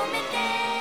moment there.